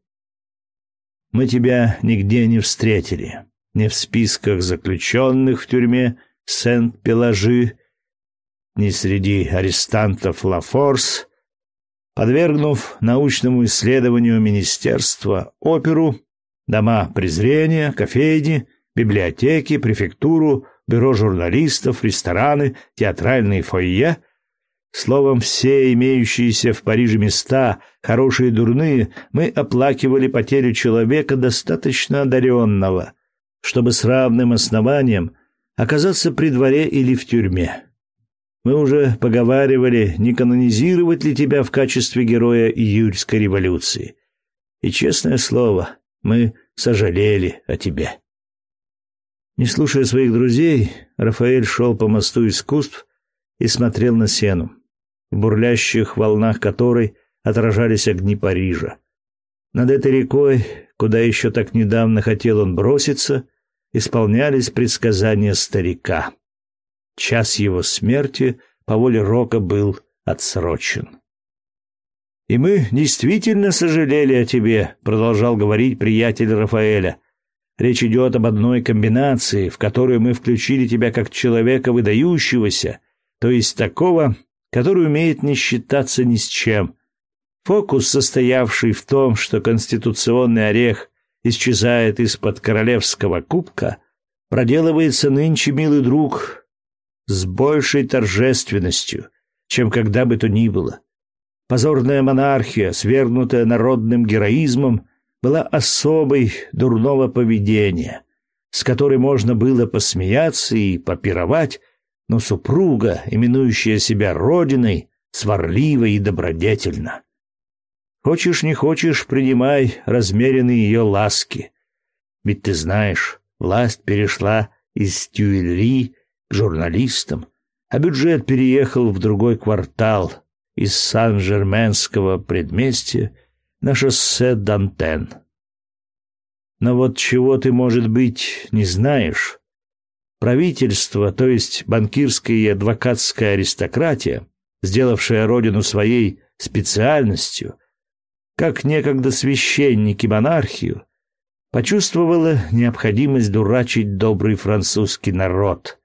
мы тебя нигде не встретили, ни в списках заключенных в тюрьме Сент-Пеложи, ни среди арестантов Лафорс, подвергнув научному исследованию министерства оперу, дома презрения, кофейни, библиотеки, префектуру, бюро журналистов, рестораны, театральные фойе — Словом, все имеющиеся в Париже места, хорошие и дурные, мы оплакивали потерю человека достаточно одаренного, чтобы с равным основанием оказаться при дворе или в тюрьме. Мы уже поговаривали, не канонизировать ли тебя в качестве героя июльской революции. И, честное слово, мы сожалели о тебе. Не слушая своих друзей, Рафаэль шел по мосту искусств и смотрел на сену в бурлящих волнах которой отражались огни Парижа. Над этой рекой, куда еще так недавно хотел он броситься, исполнялись предсказания старика. Час его смерти по воле Рока был отсрочен. «И мы действительно сожалели о тебе», — продолжал говорить приятель Рафаэля. «Речь идет об одной комбинации, в которую мы включили тебя как человека выдающегося, то есть такого, который умеет не считаться ни с чем. Фокус, состоявший в том, что конституционный орех исчезает из-под королевского кубка, проделывается нынче, милый друг, с большей торжественностью, чем когда бы то ни было. Позорная монархия, свергнутая народным героизмом, была особой дурного поведения, с которой можно было посмеяться и попировать, но супруга, именующая себя родиной, сварлива и добродетельна. Хочешь не хочешь, принимай размеренные ее ласки. Ведь ты знаешь, власть перешла из Тюильри журналистом, а бюджет переехал в другой квартал из Сан-Жерменского предместья на шоссе Дантен. Но вот чего ты, может быть, не знаешь? Правительство, то есть банкирская и адвокатская аристократия, сделавшая родину своей специальностью, как некогда священники монархию, почувствовала необходимость дурачить добрый французский народ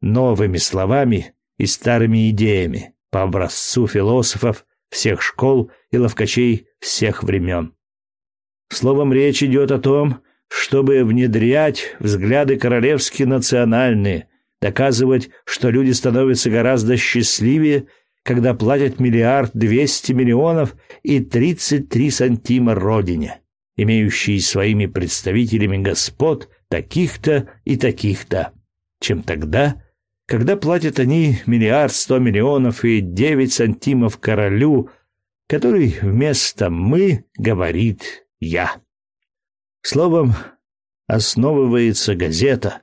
новыми словами и старыми идеями по образцу философов всех школ и ловкачей всех времен. Словом, речь идет о том, чтобы внедрять взгляды королевские национальные, доказывать, что люди становятся гораздо счастливее, когда платят миллиард двести миллионов и тридцать три сантима родине имеющие своими представителями господ таких-то и таких-то, чем тогда, когда платят они миллиард сто миллионов и девять сантимов королю, который вместо «мы» говорит «я». Словом, основывается газета,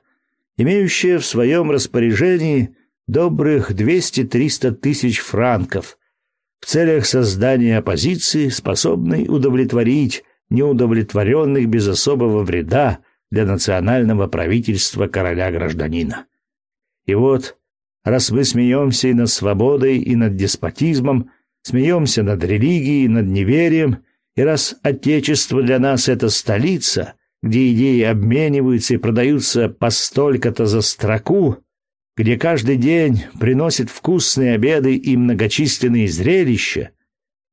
имеющая в своем распоряжении добрых 200-300 тысяч франков в целях создания оппозиции, способной удовлетворить неудовлетворенных без особого вреда для национального правительства короля-гражданина. И вот, раз мы смеемся и над свободой, и над деспотизмом, смеемся над религией, над неверием, и раз Отечество для нас — это столица, где идеи обмениваются и продаются по столько-то за строку, где каждый день приносят вкусные обеды и многочисленные зрелища,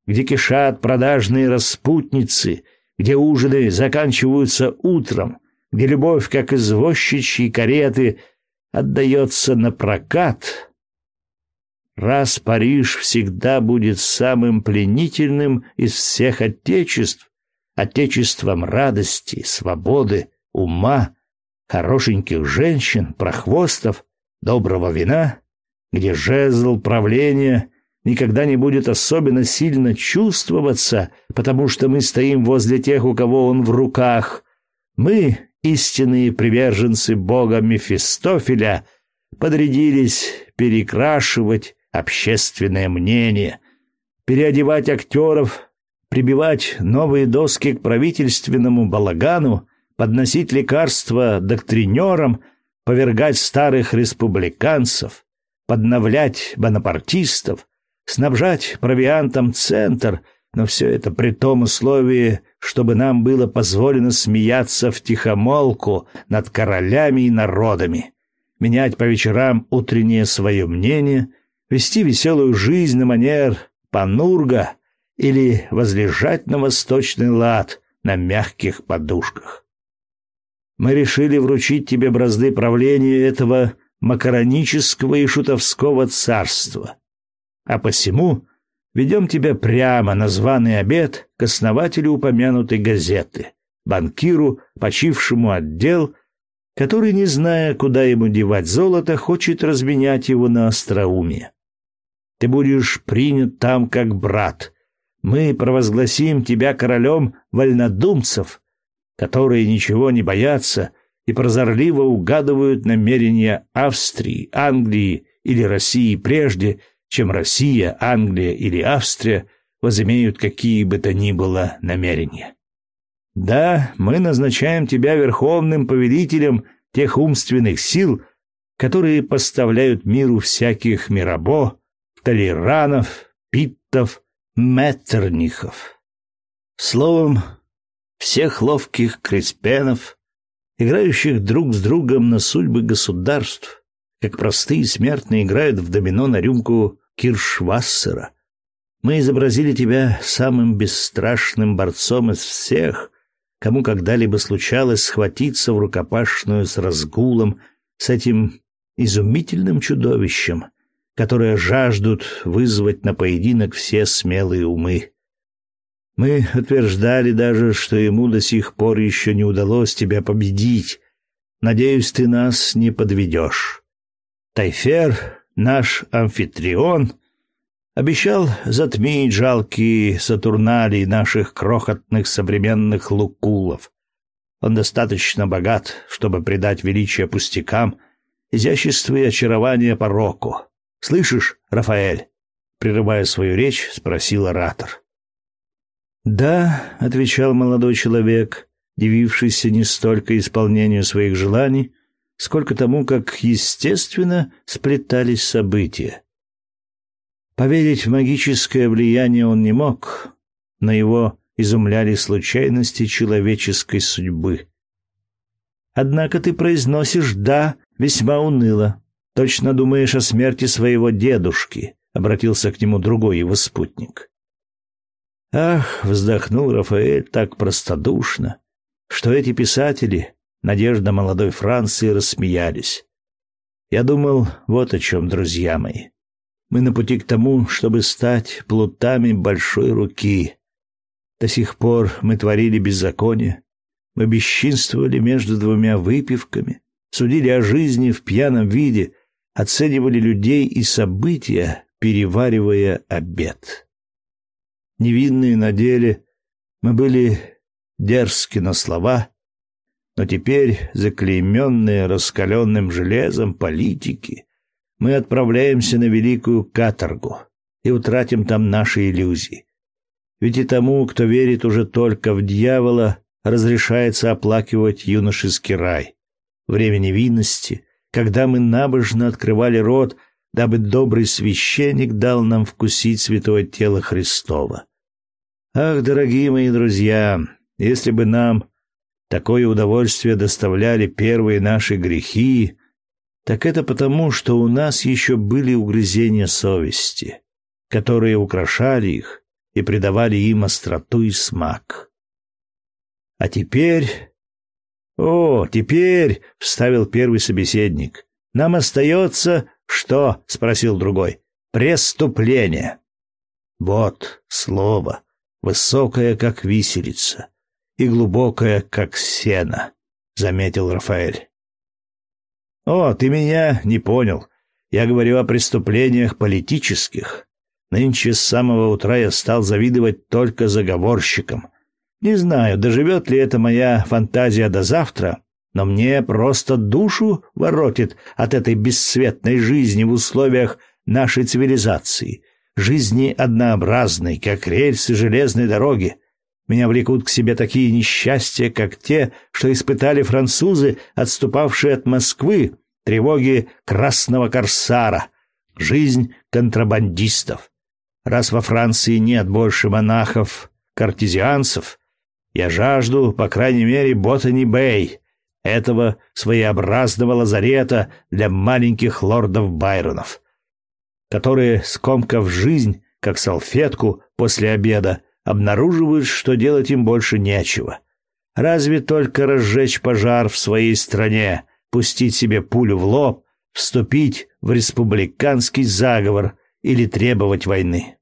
где кишат продажные распутницы — где ужины заканчиваются утром, где любовь, как извозчичьи кареты, отдается на прокат. Раз Париж всегда будет самым пленительным из всех отечеств, отечеством радости, свободы, ума, хорошеньких женщин, прохвостов, доброго вина, где жезл правления никогда не будет особенно сильно чувствоваться, потому что мы стоим возле тех, у кого он в руках. Мы, истинные приверженцы бога Мефистофеля, подрядились перекрашивать общественное мнение, переодевать актеров, прибивать новые доски к правительственному балагану, подносить лекарства доктринерам, повергать старых республиканцев, подновлять бонапартистов, снабжать провиантом центр, но все это при том условии, чтобы нам было позволено смеяться в тихомолку над королями и народами, менять по вечерам утреннее свое мнение, вести веселую жизнь на манер панурга или возлежать на восточный лад на мягких подушках. Мы решили вручить тебе бразды правления этого макаронического и шутовского царства, а посему ведем тебя прямо на званый обед к основателю упомянутой газеты, банкиру, почившему отдел, который, не зная, куда ему девать золото, хочет разменять его на остроумие. Ты будешь принят там как брат. Мы провозгласим тебя королем вольнодумцев, которые ничего не боятся и прозорливо угадывают намерения Австрии, Англии или России прежде, чем Россия, Англия или Австрия возымеют какие бы то ни было намерения. Да, мы назначаем тебя верховным повелителем тех умственных сил, которые поставляют миру всяких Мирабо, Толеранов, Питтов, Меттернихов. Словом, всех ловких креспенов, играющих друг с другом на судьбы государств, как простые смертные играют в домино на рюмку Киршвассера. Мы изобразили тебя самым бесстрашным борцом из всех, кому когда-либо случалось схватиться в рукопашную с разгулом, с этим изумительным чудовищем, которое жаждут вызвать на поединок все смелые умы. Мы утверждали даже, что ему до сих пор еще не удалось тебя победить. Надеюсь, ты нас не подведешь. Тайфер, наш амфитрион, обещал затмить жалкие сатурналии наших крохотных современных лукулов. Он достаточно богат, чтобы придать величие пустякам изящество и очарование пороку. Слышишь, Рафаэль? Прерывая свою речь, спросил оратор. «Да», — отвечал молодой человек, дивившийся не столько исполнению своих желаний, сколько тому, как естественно сплетались события. Поверить в магическое влияние он не мог, но его изумляли случайности человеческой судьбы. Однако ты произносишь «да» весьма уныло. Точно думаешь о смерти своего дедушки, — обратился к нему другой его спутник. Ах, вздохнул Рафаэль так простодушно, что эти писатели, надежда молодой Франции, рассмеялись. Я думал, вот о чем, друзья мои. Мы на пути к тому, чтобы стать плутами большой руки. До сих пор мы творили беззаконие, мы бесчинствовали между двумя выпивками, судили о жизни в пьяном виде, оценивали людей и события, переваривая обед невинные на деле, мы были дерзки на слова, но теперь, заклейменные раскаленным железом политики, мы отправляемся на великую каторгу и утратим там наши иллюзии. Ведь и тому, кто верит уже только в дьявола, разрешается оплакивать юношеский рай, время невинности, когда мы набожно открывали рот, дабы добрый священник дал нам вкусить святое тело Христова. Ах, дорогие мои друзья, если бы нам такое удовольствие доставляли первые наши грехи, так это потому, что у нас еще были угрызения совести, которые украшали их и придавали им остроту и смак. А теперь... О, теперь, — вставил первый собеседник, — нам остается... Что? — спросил другой. Преступление. Вот слово высокая, как виселица, и глубокая, как сено, — заметил Рафаэль. — О, ты меня не понял. Я говорю о преступлениях политических. Нынче с самого утра я стал завидовать только заговорщикам. Не знаю, доживет ли эта моя фантазия до завтра, но мне просто душу воротит от этой бесцветной жизни в условиях нашей цивилизации, жизни однообразной, как рельсы железной дороги. Меня влекут к себе такие несчастья, как те, что испытали французы, отступавшие от Москвы, тревоги красного корсара, жизнь контрабандистов. Раз во Франции нет больше монахов, картезианцев, я жажду, по крайней мере, Ботани-Бэй, этого своеобразного лазарета для маленьких лордов Байронов которые, скомкав жизнь, как салфетку после обеда, обнаруживают, что делать им больше нечего. Разве только разжечь пожар в своей стране, пустить себе пулю в лоб, вступить в республиканский заговор или требовать войны.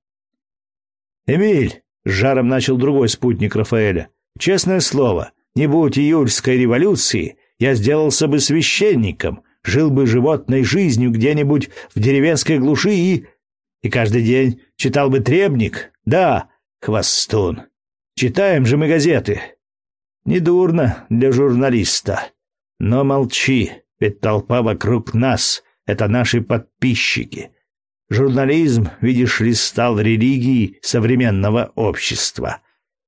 «Эмиль!» — жаром начал другой спутник Рафаэля. «Честное слово, не будь июльской революции, я сделался бы священником, жил бы животной жизнью где-нибудь в деревенской глуши и... И каждый день читал бы требник. Да, хвостун. Читаем же мы газеты. Недурно для журналиста. Но молчи, ведь толпа вокруг нас — это наши подписчики. Журнализм, видишь ли, стал религией современного общества.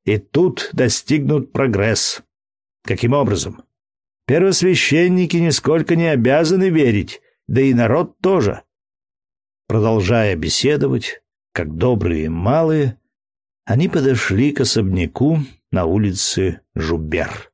И тут достигнут прогресс. Каким образом? Первосвященники нисколько не обязаны верить, да и народ тоже. Продолжая беседовать, как добрые и малые, они подошли к особняку на улице Жубер.